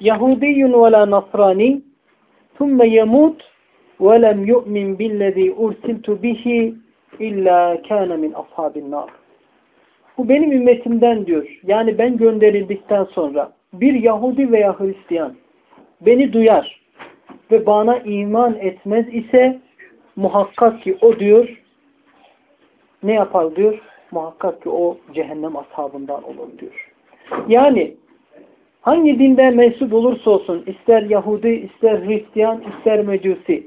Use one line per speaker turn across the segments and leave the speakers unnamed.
Yahudiyyun ve la nasrani thumme yemut ve lem yu'min billezî ursiltu bihi illa kâne min ashabin nar. Bu benim ümmetimden diyor. Yani ben gönderildikten sonra bir Yahudi veya Hristiyan beni duyar ve bana iman etmez ise muhakkak ki o diyor ne yapar diyor? Muhakkak ki o cehennem ashabından olur diyor. Yani hangi dinde mensup olursa olsun ister Yahudi, ister Hristiyan, ister Mecusi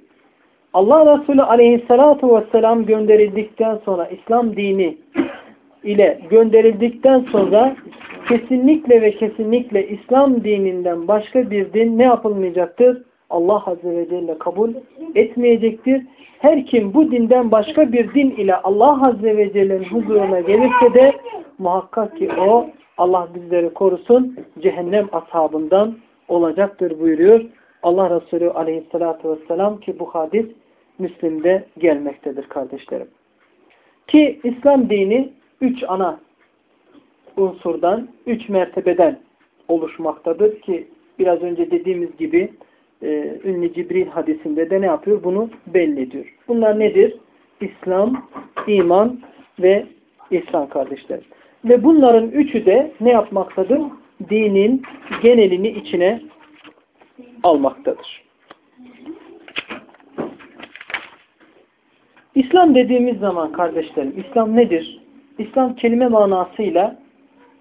Allah Resulü aleyhissalatu vesselam gönderildikten sonra İslam dini ile gönderildikten sonra kesinlikle ve kesinlikle İslam dininden başka bir din ne yapılmayacaktır? Allah Azze ve Celle kabul etmeyecektir. Her kim bu dinden başka bir din ile Allah Azze ve Celle'nin huzuruna gelirse de muhakkak ki o Allah bizleri korusun cehennem ashabından olacaktır buyuruyor. Allah Resulü aleyhissalatü vesselam ki bu hadis Müslim'de gelmektedir kardeşlerim. Ki İslam dini üç ana unsurdan, üç mertebeden oluşmaktadır ki biraz önce dediğimiz gibi e, ünlü Cibril hadisinde de ne yapıyor? Bunu belli. Bunlar nedir? İslam, iman ve İslam kardeşlerim. Ve bunların üçü de ne yapmaktadır? Dinin genelini içine almaktadır. İslam dediğimiz zaman kardeşlerim, İslam nedir? İslam kelime manasıyla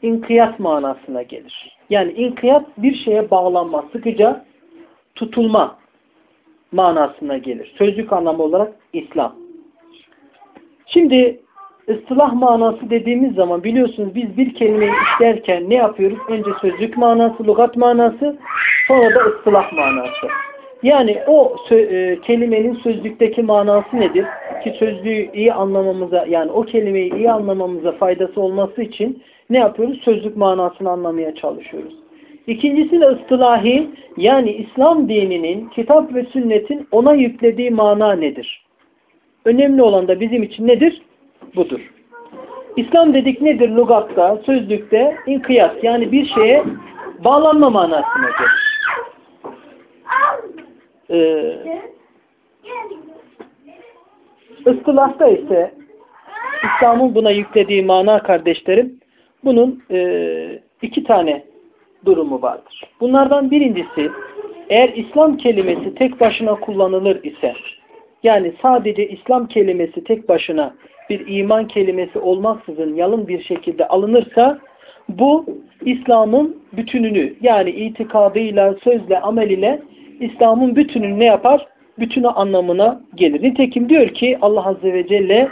inkiyat manasına gelir. Yani inkiyat bir şeye bağlanma, sıkıca tutulma manasına gelir. Sözlük anlamı olarak İslam. Şimdi ıslah manası dediğimiz zaman biliyorsunuz biz bir kelimeyi işlerken ne yapıyoruz? Önce sözlük manası, lügat manası, sonra da ıslah manası. Yani o e, kelimenin sözlükteki manası nedir? Ki sözlüğü iyi anlamamıza yani o kelimeyi iyi anlamamıza faydası olması için ne yapıyoruz? Sözlük manasını anlamaya çalışıyoruz. İkincisi de ıstılahi yani İslam dininin kitap ve sünnetin ona yüklediği mana nedir? Önemli olan da bizim için nedir? Budur. İslam dedik nedir lugatta, sözlükte? İnkiyat yani bir şeye bağlanma manasına gelir. Ee, ıstılahta ise İslam'ın buna yüklediği mana kardeşlerim bunun e, iki tane durumu vardır. Bunlardan birincisi eğer İslam kelimesi tek başına kullanılır ise yani sadece İslam kelimesi tek başına bir iman kelimesi olmaksızın yalın bir şekilde alınırsa bu İslam'ın bütününü yani itikadıyla, sözle, amel ile İslam'ın bütününü ne yapar? Bütünü anlamına gelir. Nitekim diyor ki Allah Azze ve Celle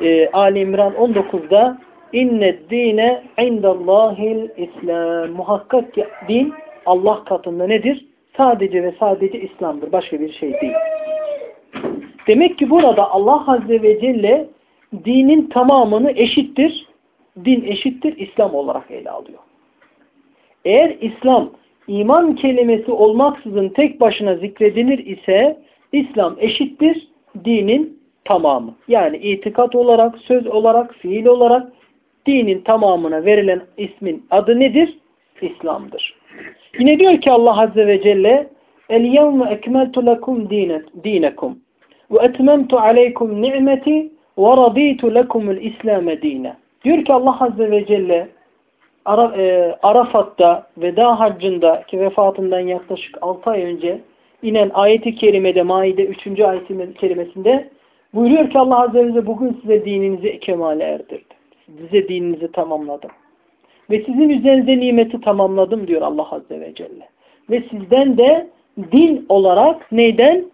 e, Ali İmran 19'da inne dine indallahil İslam. Muhakkak ki din Allah katında nedir? Sadece ve sadece İslam'dır. Başka bir şey değil. Demek ki burada Allah Azze ve Celle dinin tamamını eşittir. Din eşittir İslam olarak ele alıyor. Eğer İslam iman kelimesi olmaksızın tek başına zikredilir ise İslam eşittir dinin tamamı. Yani itikat olarak, söz olarak, fiil olarak dinin tamamına verilen ismin adı nedir? İslam'dır. Yine diyor ki Allah Azze ve Celle El-yevme ekmeltu lekum dinekum ve etmemtu aleykum ni'meti raditu lekumul İslam'e dine. Diyor ki Allah Azze ve Celle e, Arafat'ta veda haccında ki vefatından yaklaşık 6 ay önce inen ayeti kerimede Maide 3. ayeti kerimesinde buyuruyor ki Allah Azze ve Celle bugün size dininizi kemale erdirdi. Size dininizi tamamladım. Ve sizin üzerinize nimeti tamamladım diyor Allah Azze ve Celle. Ve sizden de din olarak neyden?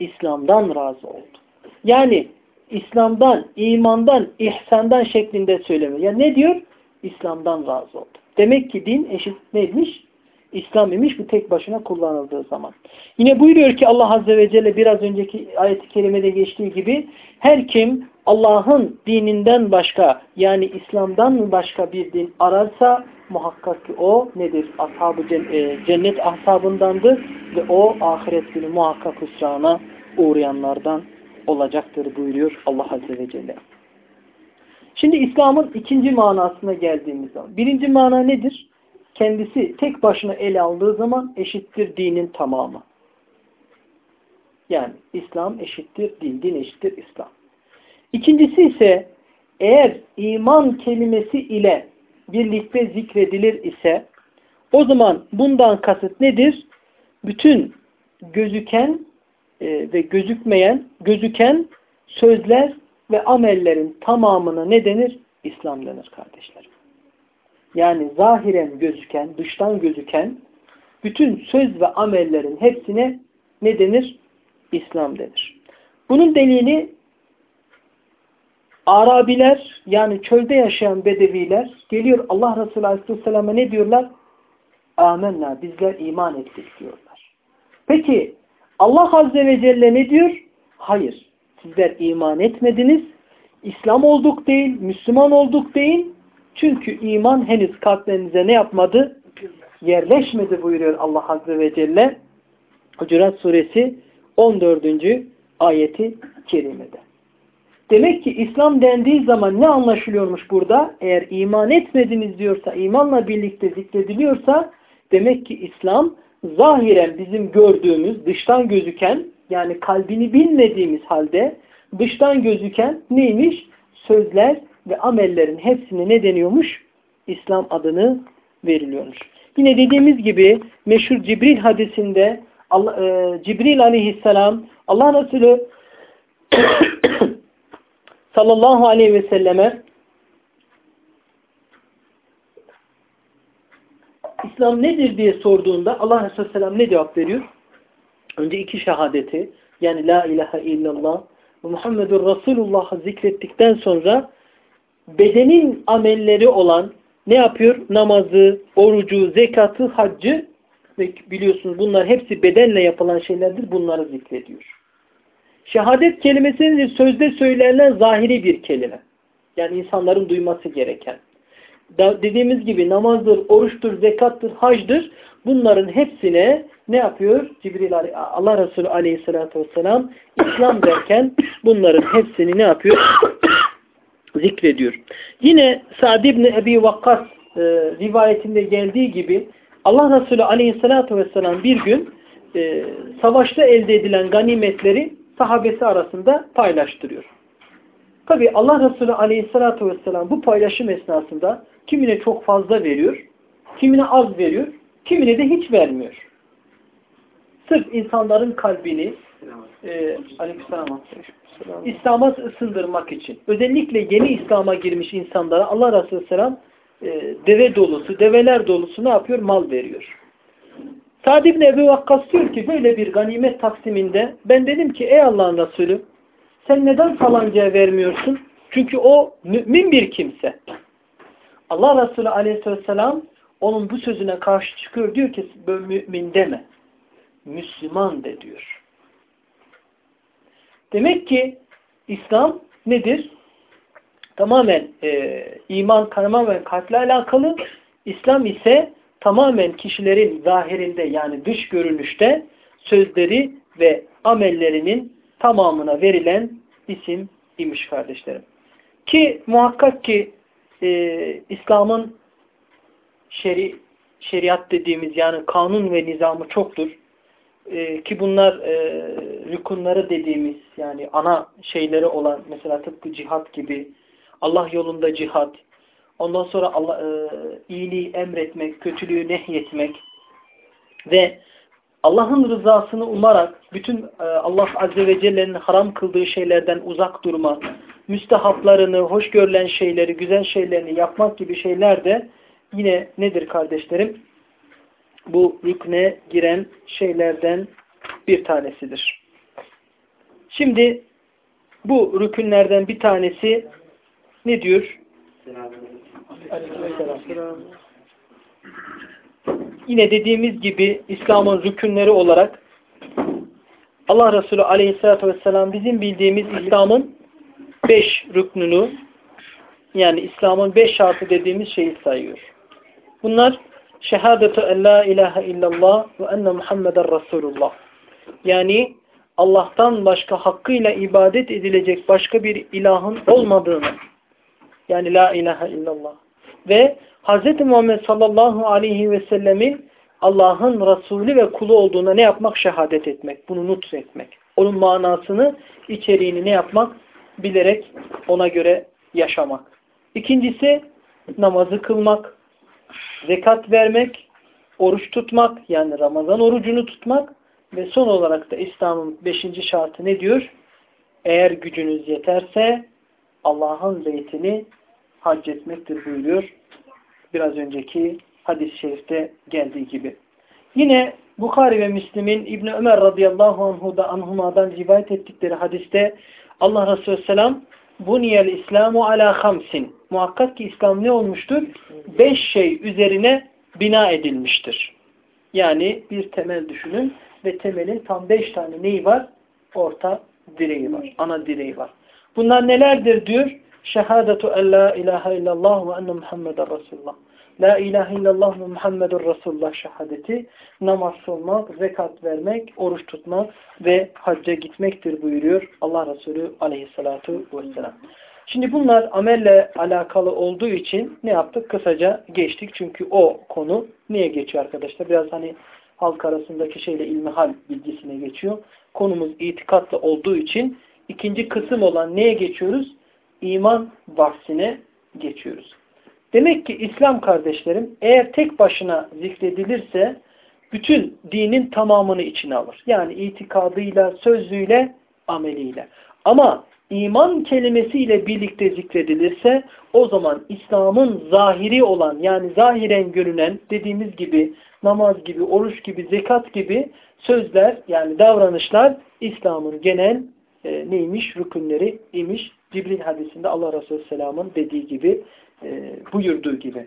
İslam'dan razı oldu. Yani İslam'dan, imandan, ihsandan şeklinde söylemiyor. Yani ne diyor? İslam'dan razı oldu. Demek ki din eşit neymiş? İslam imiş bu tek başına kullanıldığı zaman. Yine buyuruyor ki Allah Azze ve Celle biraz önceki ayet-i kerimede geçtiği gibi her kim Allah'ın dininden başka yani İslam'dan başka bir din ararsa muhakkak ki o nedir? Ashab e, cennet ashabındandır ve o ahiret günü muhakkak hüsrana uğrayanlardan olacaktır buyuruyor Allah Azze ve Celle. Şimdi İslam'ın ikinci manasına geldiğimiz zaman. Birinci mana nedir? kendisi tek başına ele aldığı zaman eşittir dinin tamamı. Yani İslam eşittir din, din eşittir İslam. İkincisi ise eğer iman kelimesi ile birlikte zikredilir ise o zaman bundan kasıt nedir? Bütün gözüken e, ve gözükmeyen, gözüken sözler ve amellerin tamamına ne denir? İslam denir kardeşlerim. Yani zahiren gözüken, dıştan gözüken bütün söz ve amellerin hepsine ne denir? İslam denir. Bunun delili Arabiler yani çölde yaşayan bedeviler geliyor Allah Resulü Aleyhisselam'a ne diyorlar? Amenna bizler iman ettik diyorlar. Peki Allah Azze ve Celle ne diyor? Hayır. Sizler iman etmediniz. İslam olduk değil, Müslüman olduk değil. Çünkü iman henüz kalplerinize ne yapmadı? Yerleşmedi buyuruyor Allah Azze ve Celle. Hucurat Suresi 14. ayeti kerimede. Demek ki İslam dendiği zaman ne anlaşılıyormuş burada? Eğer iman etmediniz diyorsa, imanla birlikte zikrediliyorsa demek ki İslam zahiren bizim gördüğümüz, dıştan gözüken yani kalbini bilmediğimiz halde dıştan gözüken neymiş? Sözler ve amellerin hepsine ne deniyormuş? İslam adını veriliyormuş. Yine dediğimiz gibi meşhur Cibril hadisinde Allah, e, Cibril aleyhisselam Allah Resulü sallallahu aleyhi ve selleme İslam nedir diye sorduğunda Allah Resulü Selam ne cevap veriyor? Önce iki şehadeti yani La ilahe illallah ve Muhammedur Resulullah'ı zikrettikten sonra bedenin amelleri olan ne yapıyor? Namazı, orucu, zekatı, haccı ve biliyorsunuz bunlar hepsi bedenle yapılan şeylerdir. Bunları zikrediyor. Şehadet kelimesinin sözde söylenen zahiri bir kelime. Yani insanların duyması gereken. Dediğimiz gibi namazdır, oruçtur, zekattır, hacdır. Bunların hepsine ne yapıyor? Cibril Allah Resulü aleyhissalatü vesselam İslam derken bunların hepsini ne yapıyor? Zikrediyor. Yine Sa'd ibn Ebi Vakkas e, rivayetinde geldiği gibi Allah Resulü aleyhissalatü vesselam bir gün e, savaşta elde edilen ganimetleri sahabesi arasında paylaştırıyor. Tabi Allah Resulü aleyhissalatü vesselam bu paylaşım esnasında kimine çok fazla veriyor, kimine az veriyor, kimine de hiç vermiyor. Sırf insanların kalbini e, aleykümselam İslam'a ısındırmak için. Özellikle yeni İslam'a girmiş insanlara Allah Resulü Selam e, deve dolusu, develer dolusu ne yapıyor? Mal veriyor. Sa'd ibn Ebu Vakkas diyor ki böyle bir ganimet taksiminde ben dedim ki ey Allah'ın Resulü sen neden falancaya vermiyorsun? Çünkü o mümin bir kimse. Allah Resulü aleyhisselam onun bu sözüne karşı çıkıyor. Diyor ki mümin deme. Müslüman de diyor. Demek ki İslam nedir? Tamamen e, iman tamamen kalple alakalı. İslam ise tamamen kişilerin zahirinde yani dış görünüşte sözleri ve amellerinin tamamına verilen isim imiş kardeşlerim. Ki muhakkak ki e, İslam'ın şeri, şeriat dediğimiz yani kanun ve nizamı çoktur. E, ki bunlar e, rükunları dediğimiz yani ana şeyleri olan mesela tıpkı cihat gibi Allah yolunda cihat, Ondan sonra Allah, e, iyiliği emretmek, kötülüğü nehyetmek ve Allah'ın rızasını umarak bütün e, Allah Azze ve Celle'nin haram kıldığı şeylerden uzak durma, müstehaplarını, hoş görülen şeyleri, güzel şeylerini yapmak gibi şeyler de yine nedir kardeşlerim? Bu rükne giren şeylerden bir tanesidir. Şimdi bu rükünlerden bir tanesi ne diyor? Yine dediğimiz gibi İslam'ın rükünleri olarak Allah Resulü Aleyhisselatü vesselam bizim bildiğimiz İslam'ın beş rüknünü yani İslam'ın beş şartı dediğimiz şeyi sayıyor. Bunlar şehadetu en la ilahe illallah ve enne Muhammeden Resulullah. Yani Allah'tan başka hakkıyla ibadet edilecek başka bir ilahın olmadığını yani la ilahe illallah ve Hz. Muhammed sallallahu aleyhi ve sellemin Allah'ın Resulü ve kulu olduğuna ne yapmak? Şehadet etmek. Bunu nut etmek. Onun manasını, içeriğini ne yapmak? Bilerek ona göre yaşamak. İkincisi namazı kılmak, zekat vermek, oruç tutmak yani Ramazan orucunu tutmak ve son olarak da İslam'ın beşinci şartı ne diyor? Eğer gücünüz yeterse Allah'ın beytini hac etmektir buyuruyor. Biraz önceki hadis-i şerifte geldiği gibi. Yine Bukhari ve Müslim'in İbn Ömer radıyallahu anhu'da anhuma'dan rivayet ettikleri hadiste Allah Resulü selam buniyel İslamu ala hamsin. Muhakkak ki İslam ne olmuştur? Beş şey üzerine bina edilmiştir. Yani bir temel düşünün ve temelin tam beş tane neyi var? Orta direği var. Ana direği var. Bunlar nelerdir diyor? Şehadetu en la ilahe illallah ve enne Muhammeden Resulullah. La ilahe illallah ve Muhammedur Resulullah şehadeti, namaz kılmak, zekat vermek, oruç tutmak ve hacca gitmektir buyuruyor Allah Resulü aleyhissalatu vesselam. Şimdi bunlar amelle alakalı olduğu için ne yaptık? Kısaca geçtik. Çünkü o konu niye geçiyor arkadaşlar? Biraz hani halk arasındaki şeyle ilmihal bilgisine geçiyor. Konumuz itikatlı olduğu için ikinci kısım olan neye geçiyoruz? İman bahsine geçiyoruz. Demek ki İslam kardeşlerim eğer tek başına zikredilirse bütün dinin tamamını içine alır. Yani itikadıyla, sözlüğüyle, ameliyle. Ama iman kelimesiyle birlikte zikredilirse o zaman İslam'ın zahiri olan yani zahiren görünen dediğimiz gibi namaz gibi, oruç gibi, zekat gibi sözler yani davranışlar İslam'ın genel e, neymiş? Rükünleri imiş. Cibril hadisinde Allah Resulü Selam'ın dediği gibi e, buyurduğu gibi.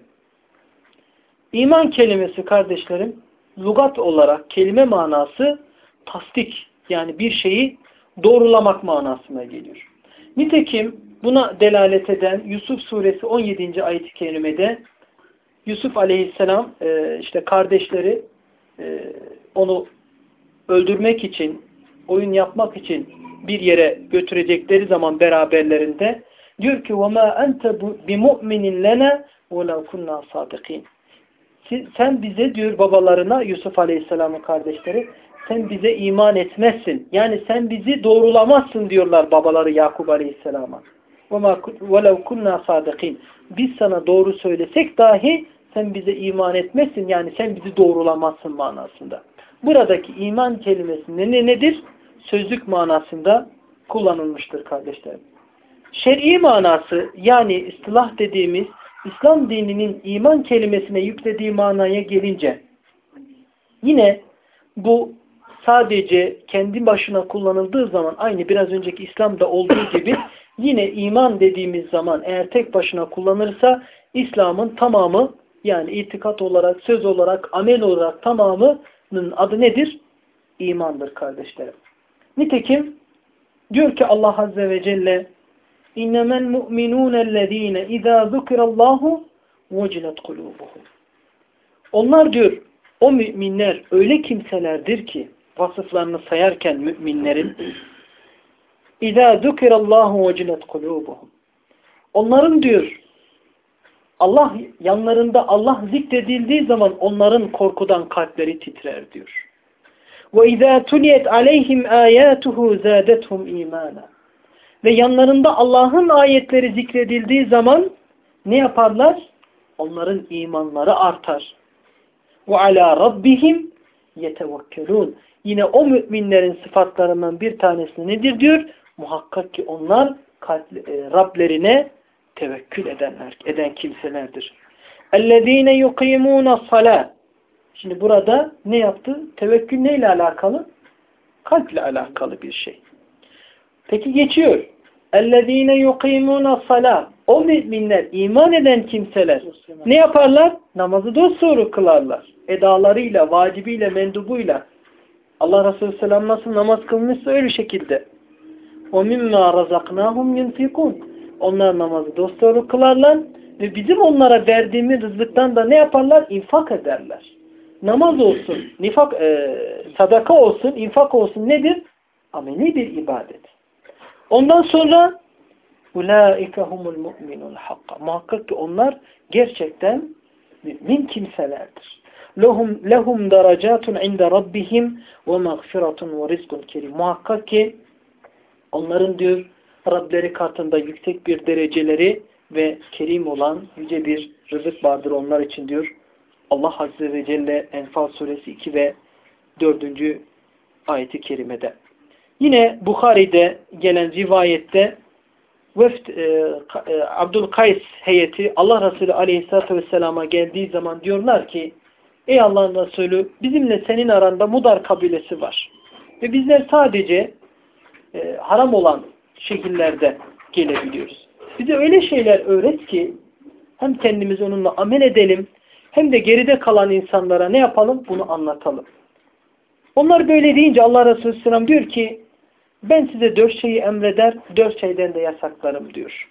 İman kelimesi kardeşlerim lugat olarak kelime manası tasdik yani bir şeyi doğrulamak manasına geliyor. Nitekim buna delalet eden Yusuf suresi 17. ayet-i kerimede Yusuf aleyhisselam e, işte kardeşleri e, onu öldürmek için, oyun yapmak için bir yere götürecekleri zaman beraberlerinde diyor ki وَمَا أَنْتَ بِمُؤْمِنٍ لَنَا وَلَوْ كُنَّا صَادِقِينَ Sen bize diyor babalarına Yusuf Aleyhisselam'ın kardeşleri sen bize iman etmezsin. Yani sen bizi doğrulamazsın diyorlar babaları Yakup Aleyhisselam'a. وَلَوْ كُنَّا صَادِقِينَ Biz sana doğru söylesek dahi sen bize iman etmezsin. Yani sen bizi doğrulamazsın manasında. Buradaki iman kelimesi ne, nedir? Sözlük manasında kullanılmıştır kardeşlerim. Şer'i manası yani istilah dediğimiz İslam dininin iman kelimesine yüklediği manaya gelince yine bu sadece kendi başına kullanıldığı zaman aynı biraz önceki İslam'da olduğu gibi yine iman dediğimiz zaman eğer tek başına kullanırsa İslam'ın tamamı yani itikat olarak, söz olarak, amel olarak tamamının adı nedir? İmandır kardeşlerim. Nitekim diyor ki Allah Azze ve Celle İnnemel mu'minûnellezîne izâ zukirallâhu vecilet kulûbuhum. Onlar diyor o müminler öyle kimselerdir ki vasıflarını sayarken müminlerin İzâ zukirallâhu vecilet kulûbuhum. Onların diyor Allah yanlarında Allah zikredildiği zaman onların korkudan kalpleri titrer diyor. Ve izâ tuliyet aleyhim âyâtuhu zâdethum imâna Ve yanlarında Allah'ın ayetleri zikredildiği zaman ne yaparlar? Onların imanları artar. Ve ala rabbihim yetevekkelun. Yine o müminlerin sıfatlarından bir tanesi nedir diyor? Muhakkak ki onlar kalp, e, Rablerine tevekkül edenler, eden kimselerdir. اَلَّذ۪ينَ يُقِيمُونَ الصَّلَاةِ Şimdi burada ne yaptı? Tevekkül neyle alakalı? Kalple alakalı bir şey. Peki geçiyor. اَلَّذ۪ينَ يُقِيمُونَ الصَّلَى O müminler, iman eden kimseler ne yaparlar? Namazı dosdoğru kılarlar. Edalarıyla, vacibiyle, mendubuyla. Allah Resulü Selam nasıl namaz kılmışsa öyle şekilde. وَمِمَّا رَزَقْنَاهُمْ يُنْفِقُونَ Onlar namazı dosdoğru kılarlar ve bizim onlara verdiğimiz rızıktan da ne yaparlar? İnfak ederler. Namaz olsun, nifak, e, sadaka olsun, infak olsun nedir? Ameli bir ibadet. Ondan sonra Ulaike humul mu'minul hakka. Muhakkak ki onlar gerçekten mümin kimselerdir. Lehum lehum derecatun inde rabbihim ve mağfiratun ve rizkun kerim. Muhakkak ki onların diyor Rableri katında yüksek bir dereceleri ve kerim olan yüce bir rızık vardır onlar için diyor. Allah Azze ve Celle Enfal suresi 2 ve 4. ayeti kerimede. Yine Bukhari'de gelen rivayette Veft, e, e, Abdülkays heyeti Allah Resulü Aleyhisselatü Vesselam'a geldiği zaman diyorlar ki Ey Allah'ın Resulü bizimle senin aranda Mudar kabilesi var. Ve bizler sadece e, haram olan şekillerde gelebiliyoruz. Bize öyle şeyler öğret ki hem kendimiz onunla amel edelim hem de geride kalan insanlara ne yapalım? Bunu anlatalım. Onlar böyle deyince Allah Resulü Selam diyor ki ben size dört şeyi emreder, dört şeyden de yasaklarım diyor.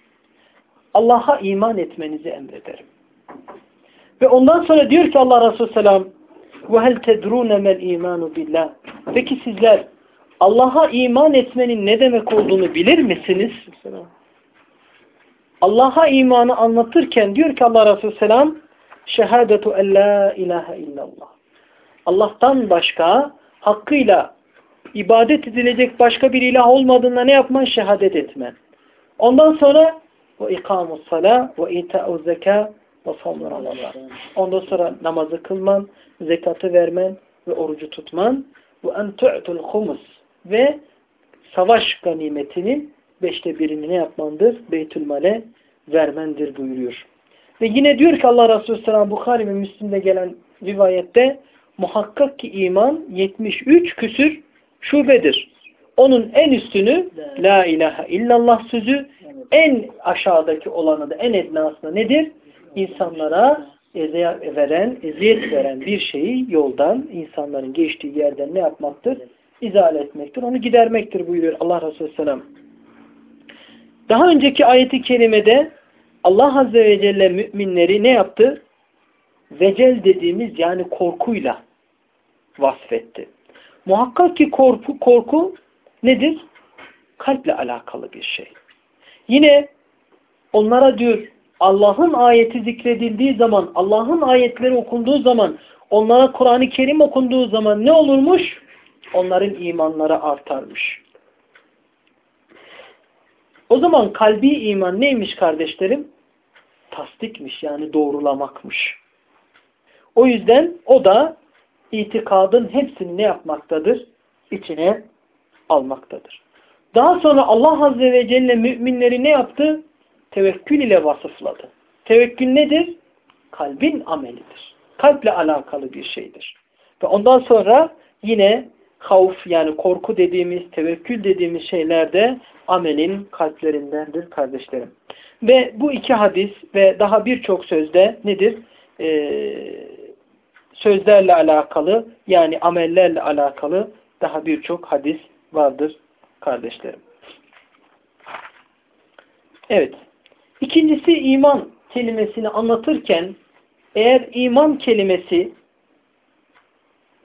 Allah'a iman etmenizi emrederim. Ve ondan sonra diyor ki Allah Resulü Selam وَهَلْ تَدْرُونَ مَا الْا۪يمَانُ billah. Peki sizler Allah'a iman etmenin ne demek olduğunu bilir misiniz? Allah'a imanı anlatırken diyor ki Allah Resulü Selam şehadetu en la ilahe illallah. Allah'tan başka hakkıyla ibadet edilecek başka bir ilah olmadığında ne yapman? Şehadet etmen. Ondan sonra ve ikamus sala ve ita'u zeka ve savmun Ondan sonra namazı kılman, zekatı vermen ve orucu tutman ve en tu'tul humus ve savaş ganimetinin beşte birini ne yapmandır? Beytülmale vermendir buyuruyor. Ve yine diyor ki Allah Resulü Selam Bukhari ve Müslim'de gelen rivayette muhakkak ki iman 73 küsür şubedir. Onun en üstünü La ilahe illallah sözü en aşağıdaki olanı da en ednasında nedir? İnsanlara eziyet veren, eziyet veren bir şeyi yoldan, insanların geçtiği yerden ne yapmaktır? İzale etmektir. Onu gidermektir buyuruyor Allah Resulü Selam. Daha önceki ayeti kerimede Allah Azze ve Celle müminleri ne yaptı? Vecel dediğimiz yani korkuyla vasfetti. Muhakkak ki korku, korku nedir? Kalple alakalı bir şey. Yine onlara diyor Allah'ın ayeti zikredildiği zaman, Allah'ın ayetleri okunduğu zaman, onlara Kur'an-ı Kerim okunduğu zaman ne olurmuş? Onların imanları artarmış. O zaman kalbi iman neymiş kardeşlerim? Tasdikmiş yani doğrulamakmış. O yüzden o da itikadın hepsini ne yapmaktadır? İçine almaktadır. Daha sonra Allah Azze ve Celle müminleri ne yaptı? Tevekkül ile vasıfladı. Tevekkül nedir? Kalbin amelidir. Kalple alakalı bir şeydir. Ve ondan sonra yine havf yani korku dediğimiz, tevekkül dediğimiz şeyler de amelin kalplerindendir kardeşlerim. Ve bu iki hadis ve daha birçok sözde nedir? Ee, sözlerle alakalı yani amellerle alakalı daha birçok hadis vardır kardeşlerim. Evet. İkincisi iman kelimesini anlatırken eğer iman kelimesi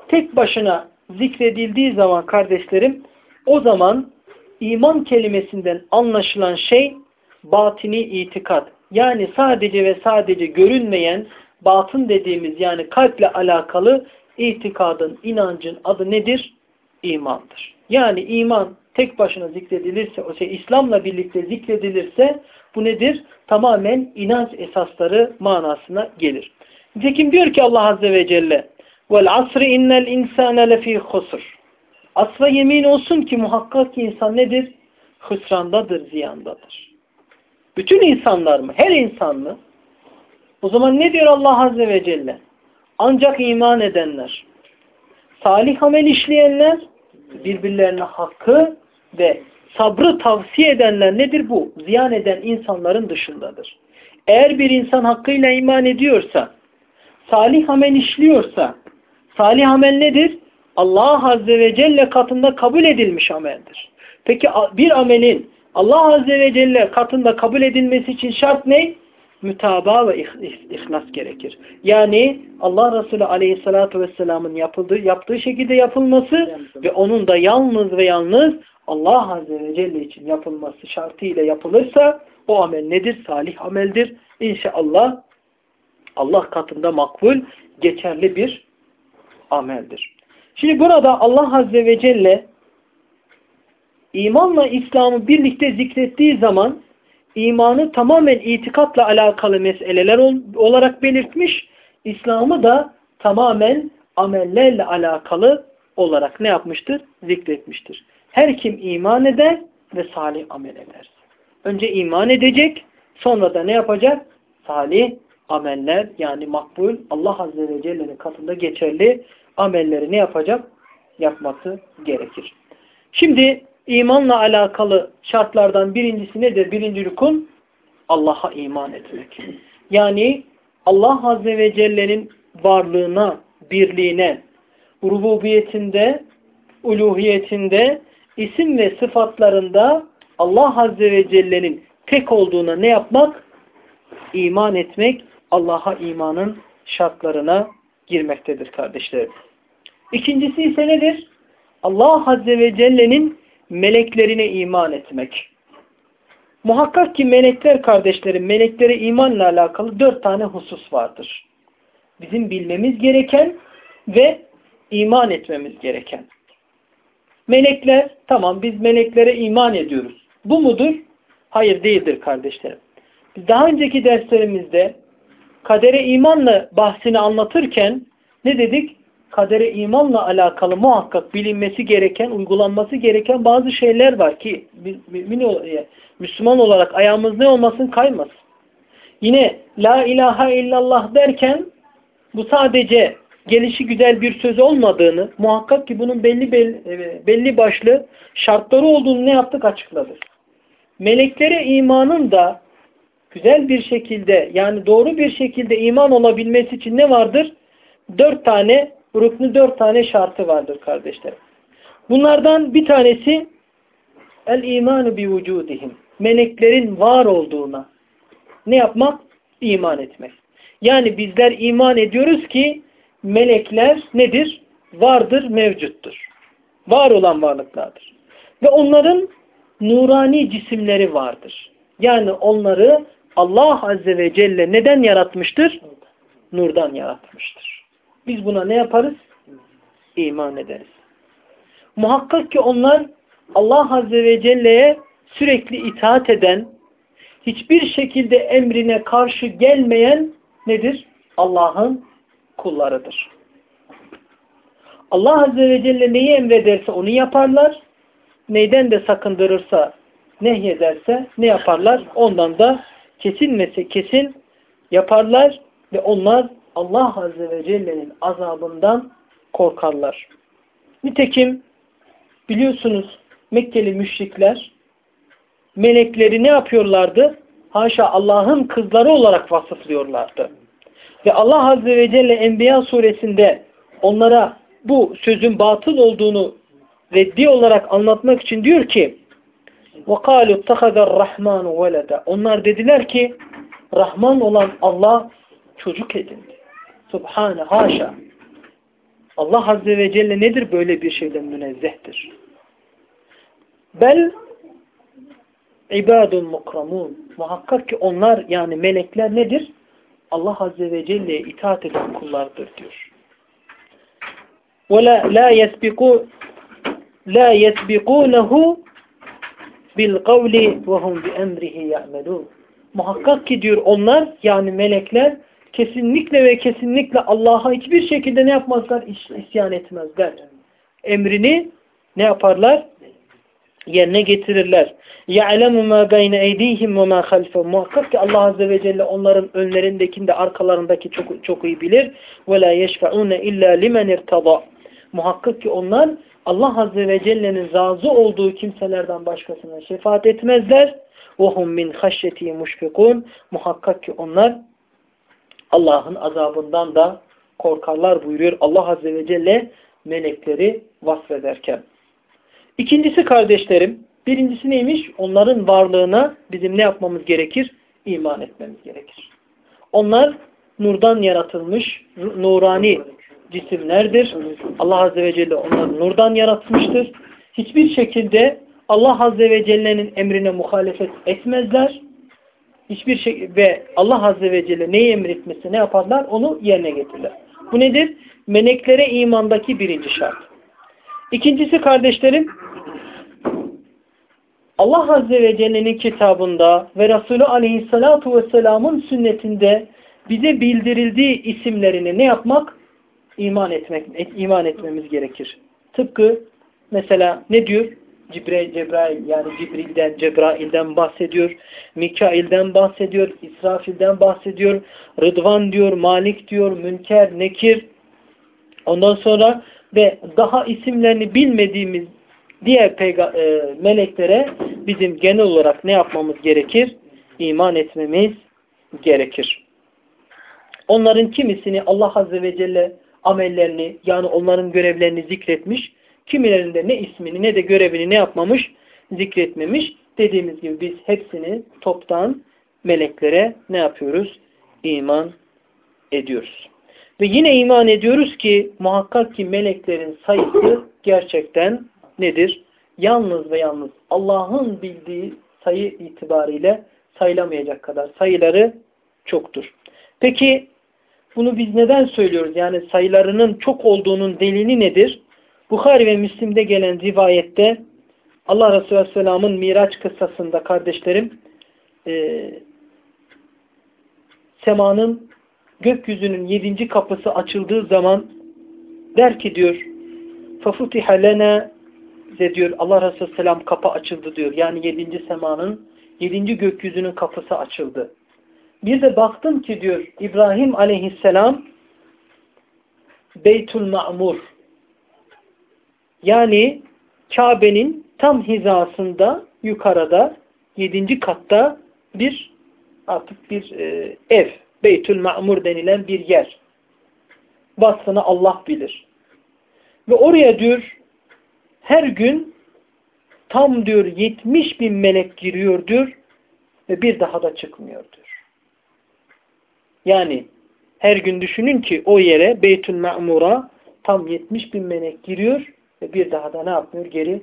tek başına zikredildiği zaman kardeşlerim o zaman iman kelimesinden anlaşılan şey batini itikat. Yani sadece ve sadece görünmeyen batın dediğimiz yani kalple alakalı itikadın, inancın adı nedir? İmandır. Yani iman tek başına zikredilirse, o şey İslam'la birlikte zikredilirse bu nedir? Tamamen inanç esasları manasına gelir. Nitekim diyor ki Allah Azze ve Celle Vel asri innel insane lefî husr. Asra yemin olsun ki muhakkak ki insan nedir? Hısrandadır, ziyandadır. Bütün insanlar mı? Her insan mı? O zaman ne diyor Allah Azze ve Celle? Ancak iman edenler, salih amel işleyenler, birbirlerine hakkı ve sabrı tavsiye edenler nedir bu? Ziyan eden insanların dışındadır. Eğer bir insan hakkıyla iman ediyorsa, salih amel işliyorsa, salih amel nedir? Allah Azze ve Celle katında kabul edilmiş ameldir. Peki bir amelin Allah Azze ve Celle katında kabul edilmesi için şart ne? Mütaba ve ihlas gerekir. Yani Allah Resulü Aleyhisselatü Vesselam'ın yapıldığı, yaptığı şekilde yapılması ve onun da yalnız ve yalnız Allah Azze ve Celle için yapılması şartıyla yapılırsa o amel nedir? Salih ameldir. İnşallah Allah katında makbul, geçerli bir ameldir. Şimdi burada Allah Azze ve Celle imanla İslam'ı birlikte zikrettiği zaman imanı tamamen itikatla alakalı meseleler olarak belirtmiş, İslam'ı da tamamen amellerle alakalı olarak ne yapmıştır? Zikretmiştir. Her kim iman eder ve salih amel eder. Önce iman edecek, sonra da ne yapacak? Salih ameller yani makbul Allah Azze ve Celle'nin katında geçerli amelleri ne yapacak? Yapması gerekir. Şimdi imanla alakalı şartlardan birincisi nedir? Birinci rukun Allah'a iman etmek. Yani Allah Azze ve Celle'nin varlığına, birliğine, rububiyetinde, uluhiyetinde, isim ve sıfatlarında Allah Azze ve Celle'nin tek olduğuna ne yapmak? İman etmek, Allah'a imanın şartlarına girmektedir kardeşlerim. İkincisi ise nedir? Allah Azze ve Celle'nin meleklerine iman etmek. Muhakkak ki melekler kardeşlerim, meleklere imanla alakalı dört tane husus vardır. Bizim bilmemiz gereken ve iman etmemiz gereken. Melekler, tamam biz meleklere iman ediyoruz. Bu mudur? Hayır değildir kardeşlerim. Biz daha önceki derslerimizde kadere imanla bahsini anlatırken ne dedik? Kadere imanla alakalı muhakkak bilinmesi gereken, uygulanması gereken bazı şeyler var ki mümin, e, Müslüman olarak ayağımız ne olmasın kaymasın. Yine La ilahe illallah derken bu sadece gelişi güzel bir söz olmadığını, muhakkak ki bunun belli belli, e, belli başlı şartları olduğunu ne yaptık açıkladık. Meleklere imanın da güzel bir şekilde yani doğru bir şekilde iman olabilmesi için ne vardır? Dört tane rüknü dört tane şartı vardır kardeşlerim. Bunlardan bir tanesi el imanu bi vücudihim. Meleklerin var olduğuna ne yapmak? İman etmek. Yani bizler iman ediyoruz ki melekler nedir? Vardır, mevcuttur. Var olan varlıklardır. Ve onların nurani cisimleri vardır. Yani onları Allah Azze ve Celle neden yaratmıştır? Nurdan yaratmıştır. Biz buna ne yaparız? İman ederiz. Muhakkak ki onlar Allah Azze ve Celle'ye sürekli itaat eden, hiçbir şekilde emrine karşı gelmeyen nedir? Allah'ın kullarıdır. Allah Azze ve Celle neyi emrederse onu yaparlar. Neyden de sakındırırsa, nehyederse ne yaparlar? Ondan da kesilmesi kesin yaparlar ve onlar Allah Azze ve Celle'nin azabından korkarlar. Nitekim biliyorsunuz Mekkeli müşrikler melekleri ne yapıyorlardı? Haşa Allah'ın kızları olarak vasıflıyorlardı. Ve Allah Azze ve Celle Enbiya suresinde onlara bu sözün batıl olduğunu reddi olarak anlatmak için diyor ki وَقَالُوا اتَّخَذَ الرَّحْمَانُ وَلَدًا Onlar dediler ki Rahman olan Allah çocuk edindi. Subhane, haşa. Allah Azze ve Celle nedir? Böyle bir şeyden münezzehtir. Bel ibadun mukramun. Muhakkak ki onlar yani melekler nedir? Allah Azze ve Celle'ye itaat eden kullardır diyor. وَلَا لَا يَسْبِقُوا لَا يَسْبِقُونَهُ بِالْقَوْلِ وَهُمْ بِأَمْرِهِ يَعْمَلُونَ Muhakkak ki diyor onlar yani melekler kesinlikle ve kesinlikle Allah'a hiçbir şekilde ne yapmazlar? İsyan etmezler. Emrini ne yaparlar? Yerine getirirler. يَعْلَمُ مَا بَيْنَ اَيْد۪يهِمْ وَمَا خَلْفَهُمْ Muhakkak ki Allah Azze ve Celle onların önlerindekinde arkalarındaki çok, çok iyi bilir. وَلَا يَشْفَعُونَ اِلَّا لِمَنْ اِرْتَضَى Muhakkak ki onlar Allah Azze ve Celle'nin razı olduğu kimselerden başkasına şefaat etmezler. وَهُمْ مِنْ خَشَّتِهِ مُشْفِقُونَ Muhakkak ki onlar Allah'ın azabından da korkarlar buyuruyor Allah Azze ve Celle melekleri vasfederken. İkincisi kardeşlerim, birincisi neymiş? Onların varlığına bizim ne yapmamız gerekir? iman etmemiz gerekir. Onlar nurdan yaratılmış, nurani cisimlerdir. Allah Azze ve Celle onları nurdan yaratmıştır. Hiçbir şekilde Allah Azze ve Celle'nin emrine muhalefet etmezler. Hiçbir şey ve Allah Azze ve Celle neyi emretmesi ne yaparlar? Onu yerine getirirler. Bu nedir? Meleklere imandaki birinci şart. İkincisi kardeşlerim Allah Azze ve Celle'nin kitabında ve Resulü Aleyhisselatü Vesselam'ın sünnetinde bize bildirildiği isimlerini ne yapmak? İman etmek, iman etmemiz gerekir. Tıpkı mesela ne diyor? Cibre, Cebrail yani Cibril'den, Cebrail'den bahsediyor. Mikail'den bahsediyor. İsrafil'den bahsediyor. Rıdvan diyor, Malik diyor, Münker, Nekir. Ondan sonra ve daha isimlerini bilmediğimiz diğer e, meleklere bizim genel olarak ne yapmamız gerekir? İman etmemiz gerekir. Onların kimisini Allah Azze ve Celle amellerini yani onların görevlerini zikretmiş. Kimilerinde ne ismini ne de görevini ne yapmamış? Zikretmemiş. Dediğimiz gibi biz hepsini toptan meleklere ne yapıyoruz? İman ediyoruz. Ve yine iman ediyoruz ki muhakkak ki meleklerin sayısı gerçekten nedir? Yalnız ve yalnız Allah'ın bildiği sayı itibariyle sayılamayacak kadar sayıları çoktur. Peki bunu biz neden söylüyoruz? Yani sayılarının çok olduğunun delili nedir? Bukhari ve Müslim'de gelen rivayette Allah Resulü Aleyhisselam'ın Miraç kıssasında kardeşlerim e, semanın gökyüzünün yedinci kapısı açıldığı zaman der ki diyor فَفُتِحَ لَنَا bize diyor Allah Resulü Selam kapı açıldı diyor. Yani yedinci semanın yedinci gökyüzünün kapısı açıldı. Bir de baktım ki diyor İbrahim Aleyhisselam Beytül Ma'mur yani Kabe'nin tam hizasında yukarıda yedinci katta bir artık bir e, ev Beytül Ma'mur denilen bir yer. Vasfını Allah bilir. Ve oraya diyor her gün tam diyor 70 bin melek giriyordur ve bir daha da çıkmıyordur. Yani her gün düşünün ki o yere Beytül Ma'mur'a tam 70 bin melek giriyor ve bir daha da ne yapmıyor? Geri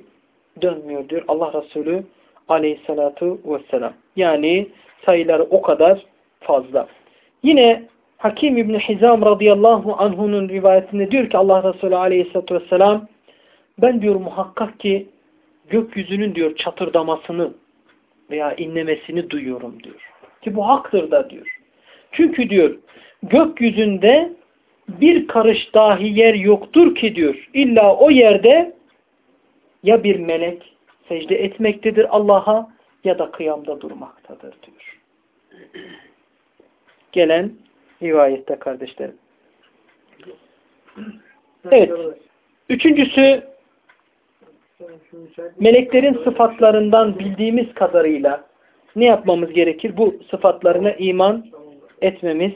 dönmüyor diyor Allah Resulü aleyhissalatu vesselam. Yani sayıları o kadar fazla. Yine Hakim İbni Hizam radıyallahu anhunun rivayetinde diyor ki Allah Resulü aleyhissalatu vesselam ben diyor muhakkak ki gökyüzünün diyor çatırdamasını veya inlemesini duyuyorum diyor. Ki bu haktır da diyor. Çünkü diyor gökyüzünde bir karış dahi yer yoktur ki diyor. İlla o yerde ya bir melek secde etmektedir Allah'a ya da kıyamda durmaktadır diyor. Gelen rivayette kardeşlerim. Evet. Üçüncüsü meleklerin sıfatlarından bildiğimiz kadarıyla ne yapmamız gerekir? Bu sıfatlarına iman etmemiz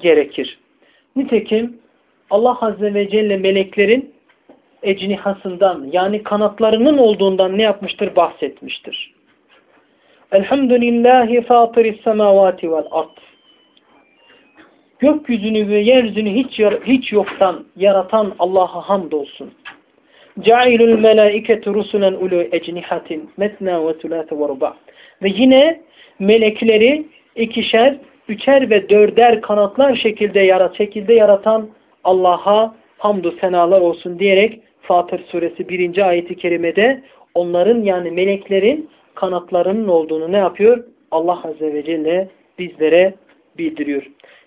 gerekir. Nitekim Allah Azze ve Celle meleklerin ecnihasından yani kanatlarının olduğundan ne yapmıştır? Bahsetmiştir. Elhamdülillahi fatiris semavati vel ard. Gökyüzünü ve yeryüzünü hiç, hiç yoktan yaratan Allah'a hamdolsun. Cailul melaiketu rusulen ulu ecnihatin metna ve tulâte ve. Ve yine melekleri ikişer, üçer ve dörder kanatlar şekilde yarat, şekilde yaratan Allah'a hamdü senalar olsun diyerek Fatır suresi birinci ayeti kerimede onların yani meleklerin kanatlarının olduğunu ne yapıyor? Allah Azze ve Celle bizlere bildiriyor.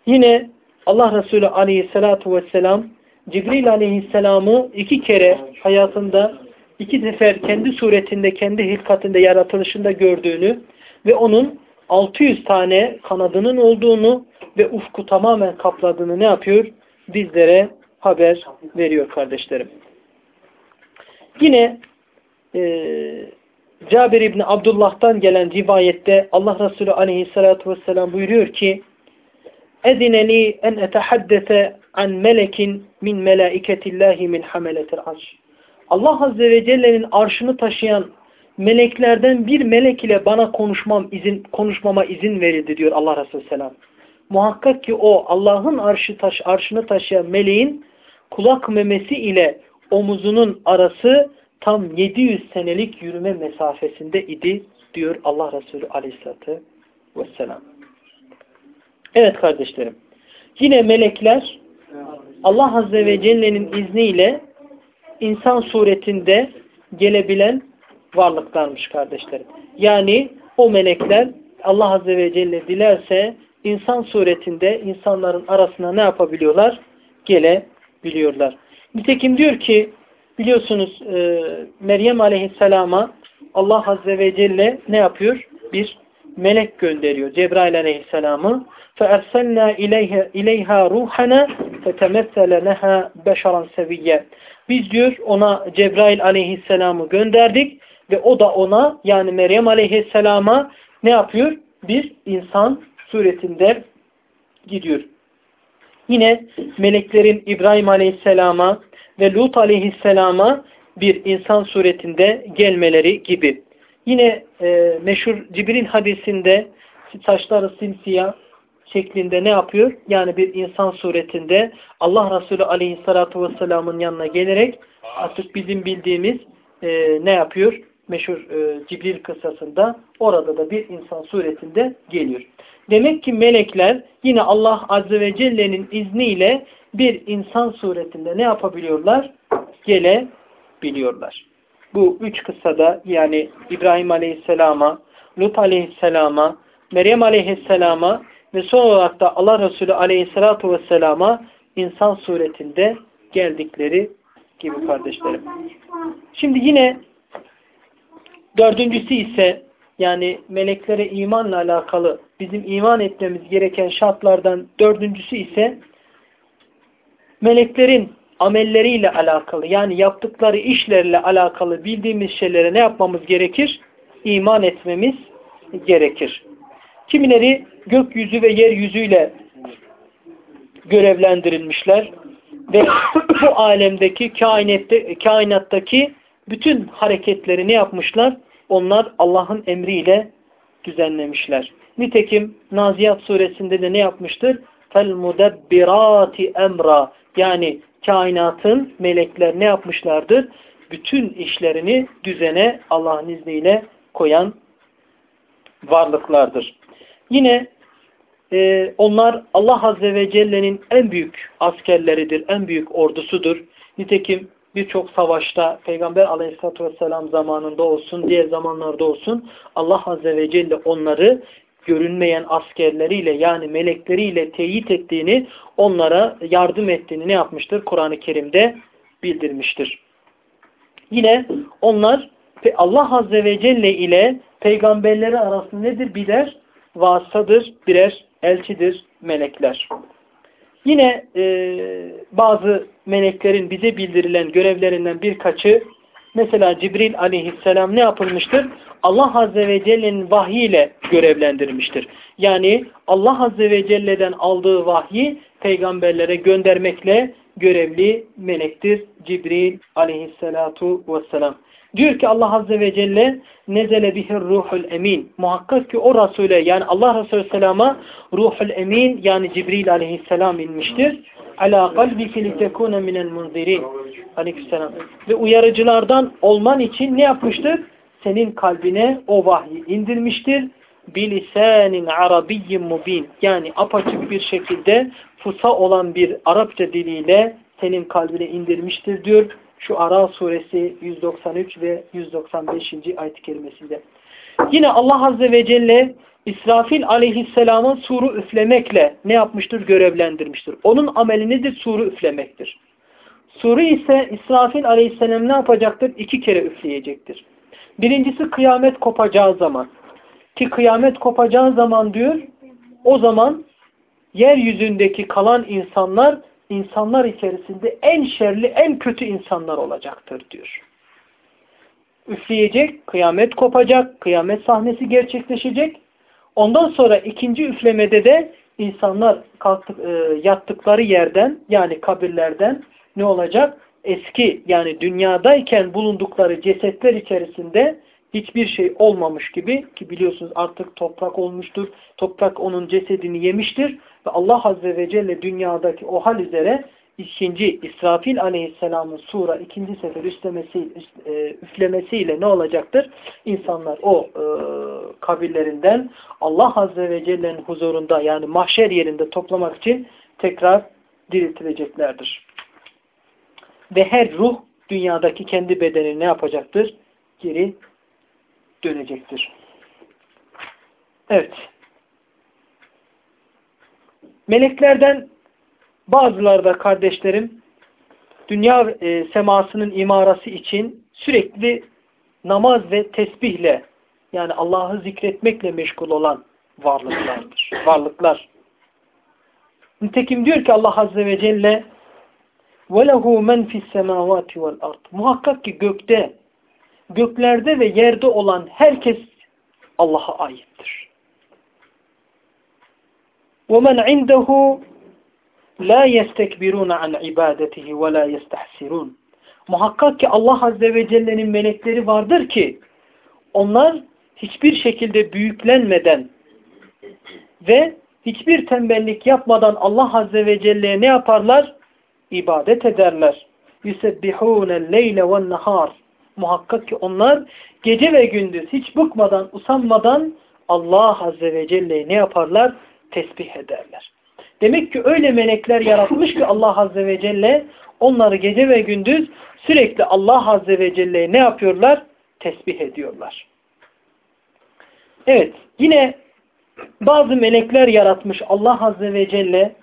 Yine Allah Resulü aleyhissalatu vesselam Cibril aleyhisselamı iki kere hayatında iki sefer kendi suretinde, kendi hilkatinde, yaratılışında gördüğünü ve onun 600 tane kanadının olduğunu ve ufku tamamen kapladığını ne yapıyor? Bizlere haber veriyor kardeşlerim. Yine e, Cabir İbni Abdullah'tan gelen rivayette Allah Resulü aleyhissalatu vesselam buyuruyor ki Edineni en etehaddese an melekin min melaiketillahi min hameletil arş. Allah Azze ve Celle'nin arşını taşıyan meleklerden bir melek ile bana konuşmam izin konuşmama izin verildi diyor Allah Resulü selam. Muhakkak ki o Allah'ın arşı taş, arşını taşıyan meleğin kulak memesi ile omuzunun arası tam 700 senelik yürüme mesafesinde idi diyor Allah Resulü aleyhissalatü vesselam. Evet kardeşlerim. Yine melekler Allah Azze ve Celle'nin izniyle insan suretinde gelebilen varlıklarmış kardeşlerim. Yani o melekler Allah Azze ve Celle dilerse insan suretinde insanların arasına ne yapabiliyorlar? Gelebiliyorlar. Nitekim diyor ki biliyorsunuz e, Meryem Aleyhisselam'a Allah Azze ve Celle ne yapıyor? Bir melek gönderiyor. Cebrail Aleyhisselam'ı فَاَرْسَلْنَا اِلَيْهَا رُوحَنَا فَتَمَثَّلَ لَهَا بَشَرًا سَوِيَّ Biz diyor ona Cebrail Aleyhisselam'ı gönderdik ve o da ona yani Meryem Aleyhisselam'a ne yapıyor? Bir insan suretinde gidiyor. Yine meleklerin İbrahim Aleyhisselam'a ve Lut Aleyhisselam'a bir insan suretinde gelmeleri gibi. Yine e, meşhur Cibril hadisinde saçları simsiyah şeklinde ne yapıyor? Yani bir insan suretinde Allah Resulü Aleyhisselatü Vesselam'ın yanına gelerek artık bizim bildiğimiz e, ne yapıyor? Meşhur e, Cibril kıssasında orada da bir insan suretinde geliyor. Demek ki melekler yine Allah Azze ve Celle'nin izniyle bir insan suretinde ne yapabiliyorlar? Gelebiliyorlar. Bu üç kıssada yani İbrahim Aleyhisselam'a, Lut Aleyhisselam'a, Meryem Aleyhisselam'a ve son olarak da Allah Resulü Aleyhisselatü Vesselam'a insan suretinde geldikleri gibi kardeşlerim. Şimdi yine dördüncüsü ise yani meleklere imanla alakalı bizim iman etmemiz gereken şartlardan dördüncüsü ise meleklerin amelleriyle alakalı yani yaptıkları işlerle alakalı bildiğimiz şeylere ne yapmamız gerekir? İman etmemiz gerekir. Kimileri gökyüzü ve yeryüzüyle görevlendirilmişler ve bu alemdeki kainatte, kainattaki bütün hareketleri ne yapmışlar? Onlar Allah'ın emriyle düzenlemişler. Nitekim Naziyat suresinde de ne yapmıştır? فَالْمُدَبِّرَاتِ emra Yani kainatın melekler ne yapmışlardır? Bütün işlerini düzene Allah'ın izniyle koyan varlıklardır. Yine e, onlar Allah Azze ve Celle'nin en büyük askerleridir, en büyük ordusudur. Nitekim birçok savaşta Peygamber Aleyhisselatü vesselam zamanında olsun, diğer zamanlarda olsun Allah Azze ve Celle onları görünmeyen askerleriyle yani melekleriyle teyit ettiğini, onlara yardım ettiğini ne yapmıştır? Kur'an-ı Kerim'de bildirmiştir. Yine onlar Allah Azze ve Celle ile peygamberleri arasında nedir? Birer vasıtadır, birer elçidir melekler. Yine e, bazı meleklerin bize bildirilen görevlerinden birkaçı mesela Cibril aleyhisselam ne yapılmıştır? Allah Azze ve Celle'nin vahyiyle görevlendirilmiştir. Yani Allah Azze ve Celle'den aldığı vahyi peygamberlere göndermekle görevli melektir Cibril aleyhissalatu vesselam. Diyor ki Allah Azze ve Celle nezele bihir ruhul emin. Muhakkak ki o Resul'e yani Allah Resulü Selam'a ruhul emin yani Cibril aleyhisselam inmiştir. Ala kalbiki litekune minel munzirin. Aleyhisselam. Ve uyarıcılardan olman için ne yapmıştır? Senin kalbine o vahyi indirmiştir. Bilisanin arabiyyin mubin. Yani apaçık bir şekilde fusa olan bir Arapça diliyle senin kalbine indirmiştir diyor şu Ara suresi 193 ve 195. ayet-i kerimesinde. Yine Allah Azze ve Celle İsrafil aleyhisselamın suru üflemekle ne yapmıştır? Görevlendirmiştir. Onun ameli nedir? Suru üflemektir. Suru ise İsrafil aleyhisselam ne yapacaktır? İki kere üfleyecektir. Birincisi kıyamet kopacağı zaman. Ki kıyamet kopacağı zaman diyor, o zaman yeryüzündeki kalan insanlar insanlar içerisinde en şerli, en kötü insanlar olacaktır diyor. Üfleyecek, kıyamet kopacak, kıyamet sahnesi gerçekleşecek. Ondan sonra ikinci üflemede de insanlar kalktık, e, yattıkları yerden yani kabirlerden ne olacak? Eski yani dünyadayken bulundukları cesetler içerisinde hiçbir şey olmamış gibi ki biliyorsunuz artık toprak olmuştur. Toprak onun cesedini yemiştir ve Allah Azze ve Celle dünyadaki o hal üzere ikinci İsrafil Aleyhisselam'ın sura ikinci sefer üflemesi, e, üflemesiyle ne olacaktır? İnsanlar o e, kabirlerinden Allah Azze ve Celle'nin huzurunda yani mahşer yerinde toplamak için tekrar diriltileceklerdir. Ve her ruh dünyadaki kendi bedenini ne yapacaktır? Geri dönecektir. Evet. Meleklerden bazıları da kardeşlerim dünya e, semasının imarası için sürekli namaz ve tesbihle yani Allah'ı zikretmekle meşgul olan varlıklardır. Varlıklar. Nitekim diyor ki Allah Azze ve Celle وَلَهُ مَنْ فِي السَّمَاوَاتِ وَالْأَرْضِ Muhakkak ki gökte, göklerde ve yerde olan herkes Allah'a aittir. وَمَنْ عِنْدَهُ لَا يَسْتَكْبِرُونَ عَنْ عِبَادَتِهِ وَلَا يَسْتَحْسِرُونَ Muhakkak ki Allah Azze ve Celle'nin melekleri vardır ki onlar hiçbir şekilde büyüklenmeden ve hiçbir tembellik yapmadan Allah Azze ve Celle'ye ne yaparlar? İbadet ederler. يُسَبِّحُونَ اللَّيْلَ وَالنَّهَارِ Muhakkak ki onlar gece ve gündüz hiç bıkmadan, usanmadan Allah Azze ve Celle'yi ne yaparlar? Tesbih ederler. Demek ki öyle melekler yaratmış ki Allah Azze ve Celle onları gece ve gündüz sürekli Allah Azze ve Celle'yi ne yapıyorlar? Tesbih ediyorlar. Evet yine bazı melekler yaratmış Allah Azze ve Celle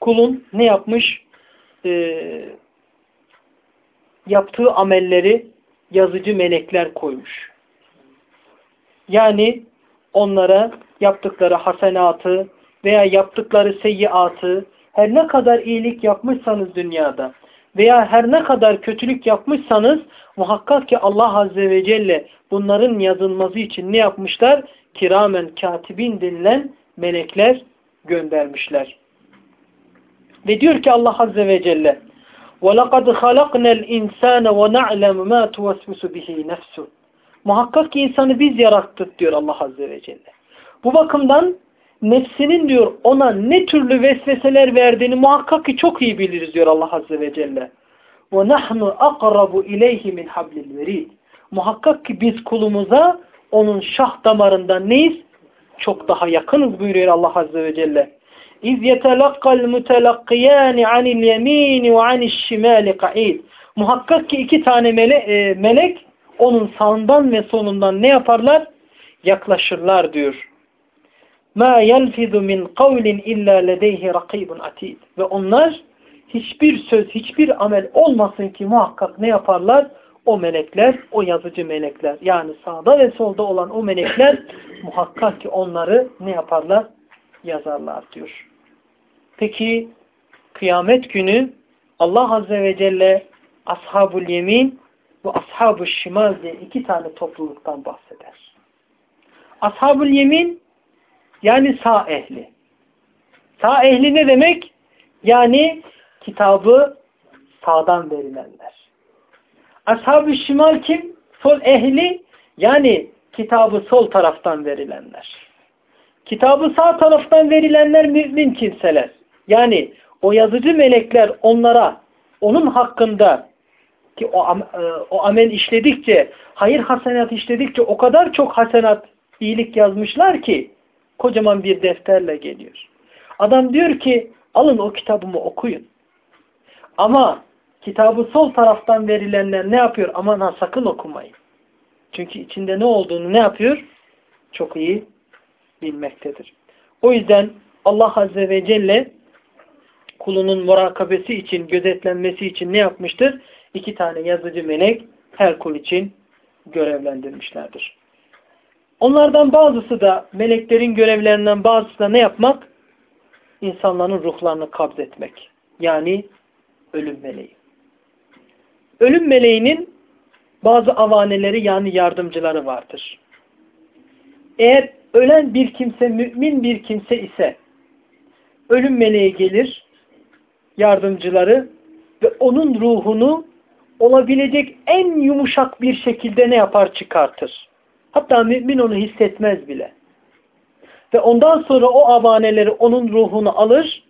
kulun ne yapmış? Ee, yaptığı amelleri yazıcı melekler koymuş. Yani onlara yaptıkları hasenatı veya yaptıkları seyyiatı her ne kadar iyilik yapmışsanız dünyada veya her ne kadar kötülük yapmışsanız muhakkak ki Allah Azze ve Celle bunların yazılması için ne yapmışlar? Kiramen katibin denilen melekler göndermişler. Ve diyor ki Allah Azze ve Celle وَلَقَدْ خَلَقْنَا الْاِنْسَانَ وَنَعْلَمُ مَا تُوَسْوِسُ بِهِ نَفْسُ Muhakkak ki insanı biz yarattık diyor Allah Azze ve Celle. Bu bakımdan nefsinin diyor ona ne türlü vesveseler verdiğini muhakkak ki çok iyi biliriz diyor Allah Azze ve Celle. وَنَحْنُ أَقْرَبُ اِلَيْهِ مِنْ حَبْلِ الْوَرِيدِ Muhakkak ki biz kulumuza onun şah damarından neyiz? Çok daha yakınız buyuruyor Allah Azze ve Celle. اِذْ يَتَلَقَّ الْمُتَلَقِّيَانِ عَنِ الْيَم۪ينِ وَعَنِ الشِّمَالِ قَعِيدٍ Muhakkak ki iki tane mele e, melek onun sağından ve solundan ne yaparlar? Yaklaşırlar diyor. مَا يَلْفِذُ مِنْ قَوْلٍ اِلَّا لَدَيْهِ رَقِيبٌ atid. Ve onlar hiçbir söz, hiçbir amel olmasın ki muhakkak ne yaparlar? O melekler, o yazıcı melekler. Yani sağda ve solda olan o melekler muhakkak ki onları ne yaparlar? Yazarlar diyor. Peki kıyamet günü Allah Azze ve Celle Ashabul Yemin ve Ashab-ı Şimal diye iki tane topluluktan bahseder. Ashab-ül Yemin yani sağ ehli. Sağ ehli ne demek? Yani kitabı sağdan verilenler. Ashab-ı Şimal kim? Sol ehli yani kitabı sol taraftan verilenler. Kitabı sağ taraftan verilenler mümin kimseler. Yani o yazıcı melekler onlara onun hakkında ki o, e, o amel işledikçe, hayır hasenat işledikçe o kadar çok hasenat, iyilik yazmışlar ki kocaman bir defterle geliyor. Adam diyor ki alın o kitabımı okuyun. Ama kitabı sol taraftan verilenler ne yapıyor? Aman ha sakın okumayın. Çünkü içinde ne olduğunu ne yapıyor? Çok iyi bilmektedir. O yüzden Allah Azze ve Celle kulunun murakabesi için, gözetlenmesi için ne yapmıştır? İki tane yazıcı melek her kul için görevlendirmişlerdir. Onlardan bazısı da meleklerin görevlerinden bazısı da ne yapmak? İnsanların ruhlarını kabzetmek. Yani ölüm meleği. Ölüm meleğinin bazı avaneleri yani yardımcıları vardır. Eğer ölen bir kimse mümin bir kimse ise ölüm meleği gelir yardımcıları ve onun ruhunu olabilecek en yumuşak bir şekilde ne yapar çıkartır. Hatta mümin onu hissetmez bile. Ve ondan sonra o avaneleri onun ruhunu alır.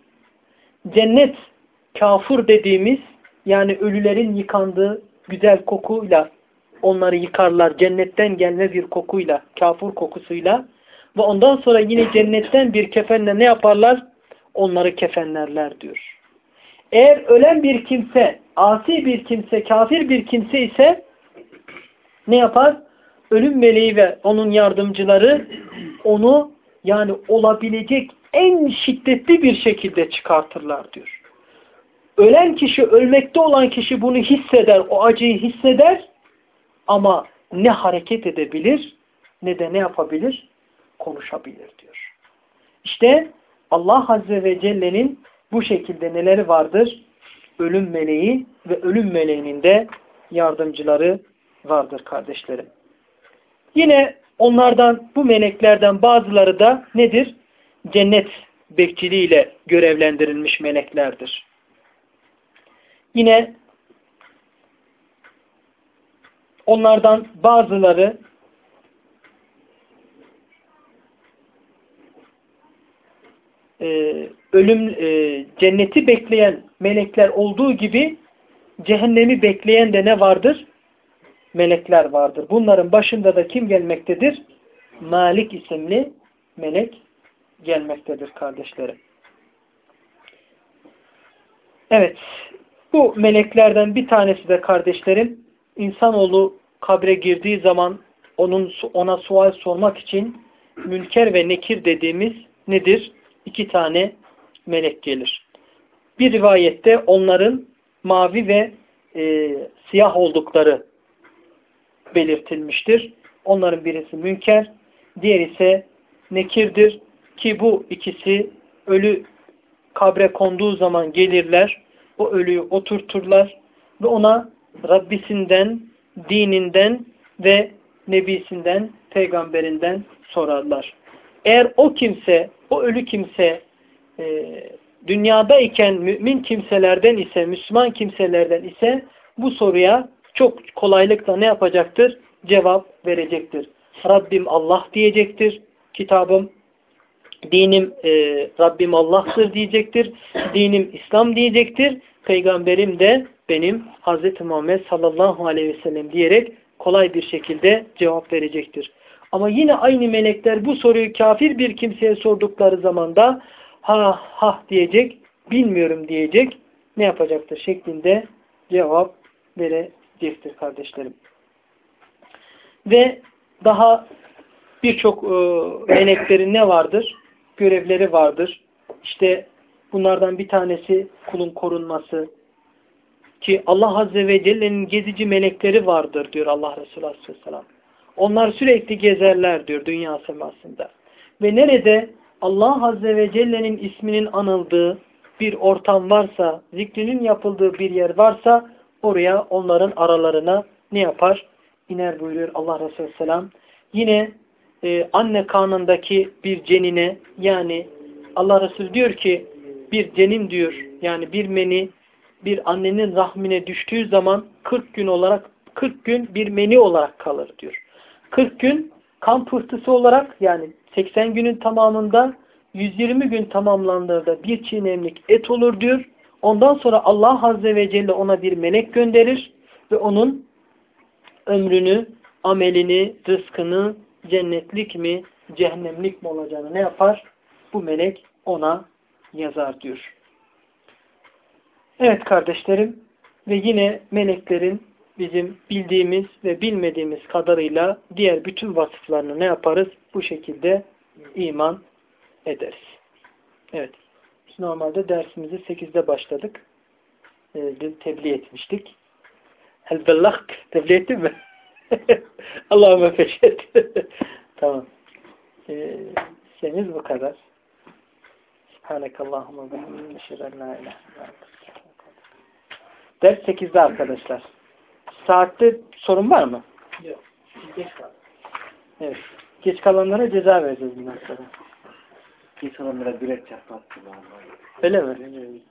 Cennet kafur dediğimiz yani ölülerin yıkandığı güzel kokuyla onları yıkarlar. Cennetten gelme bir kokuyla, kafur kokusuyla. Ve ondan sonra yine cennetten bir kefenle ne yaparlar? Onları kefenlerler diyor. Eğer ölen bir kimse, asi bir kimse, kafir bir kimse ise ne yapar? Ölüm meleği ve onun yardımcıları onu yani olabilecek en şiddetli bir şekilde çıkartırlar diyor. Ölen kişi, ölmekte olan kişi bunu hisseder, o acıyı hisseder ama ne hareket edebilir ne de ne yapabilir? Konuşabilir diyor. İşte Allah Azze ve Celle'nin bu şekilde neleri vardır? Ölüm meleği ve ölüm meleğinin de yardımcıları vardır kardeşlerim. Yine onlardan bu meleklerden bazıları da nedir? Cennet bekçiliğiyle görevlendirilmiş meleklerdir. Yine onlardan bazıları e, ölüm e, cenneti bekleyen melekler olduğu gibi cehennemi bekleyen de ne vardır? Melekler vardır. Bunların başında da kim gelmektedir? Malik isimli melek gelmektedir kardeşlerim. Evet. Bu meleklerden bir tanesi de kardeşlerim insanoğlu kabre girdiği zaman onun ona sual sormak için münker ve nekir dediğimiz nedir? İki tane melek gelir. Bir rivayette onların mavi ve e, siyah oldukları belirtilmiştir. Onların birisi münker, diğer ise nekirdir ki bu ikisi ölü kabre konduğu zaman gelirler, o ölüyü oturturlar ve ona Rabbisinden, dininden ve nebisinden, peygamberinden sorarlar. Eğer o kimse, o ölü kimse e, dünyadayken mümin kimselerden ise, Müslüman kimselerden ise bu soruya çok kolaylıkla ne yapacaktır? Cevap verecektir. Rabbim Allah diyecektir. Kitabım, dinim e, Rabbim Allah'tır diyecektir. Dinim İslam diyecektir. Peygamberim de benim Hz. Muhammed sallallahu aleyhi ve sellem diyerek kolay bir şekilde cevap verecektir. Ama yine aynı melekler bu soruyu kafir bir kimseye sordukları zaman da ha ha diyecek, bilmiyorum diyecek, ne yapacaktır şeklinde cevap verecektir kardeşlerim. Ve daha birçok e, meleklerin ne vardır? Görevleri vardır. İşte bunlardan bir tanesi kulun korunması, ki Allah Azze ve Celle'nin gezici melekleri vardır diyor Allah Resulü Aleyhisselam. Onlar sürekli gezerler diyor dünya semasında. Ve nerede Allah Azze ve Celle'nin isminin anıldığı bir ortam varsa, zikrinin yapıldığı bir yer varsa oraya onların aralarına ne yapar? İner buyuruyor Allah Resulü Selam. Yine e, anne karnındaki bir cenine yani Allah Resulü diyor ki bir cenin diyor yani bir meni bir annenin rahmine düştüğü zaman 40 gün olarak 40 gün bir meni olarak kalır diyor. 40 gün kan pıhtısı olarak yani 80 günün tamamında 120 gün tamamlandığında bir çiğnemlik et olur diyor. Ondan sonra Allah Azze ve Celle ona bir melek gönderir ve onun ömrünü, amelini, rızkını cennetlik mi, cehennemlik mi olacağını ne yapar? Bu melek ona yazar diyor. Evet kardeşlerim ve yine meleklerin bizim bildiğimiz ve bilmediğimiz kadarıyla diğer bütün vasıflarını ne yaparız? Bu şekilde iman ederiz. Evet. Biz normalde dersimizi 8'de başladık. Dün tebliğ etmiştik. Elbellak tebliğ ettin mi? Allah'ıma feşet. tamam. Ee, seniz bu kadar. Subhanakallahumma. La ilahe illa Ders 8'de arkadaşlar. Saatte sorun var mı? Yok. Geç kaldı. Evet. Geç kalanlara ceza vereceğiz bundan sonra.
Geç kalanlara direkt çarpma.
Öyle mi?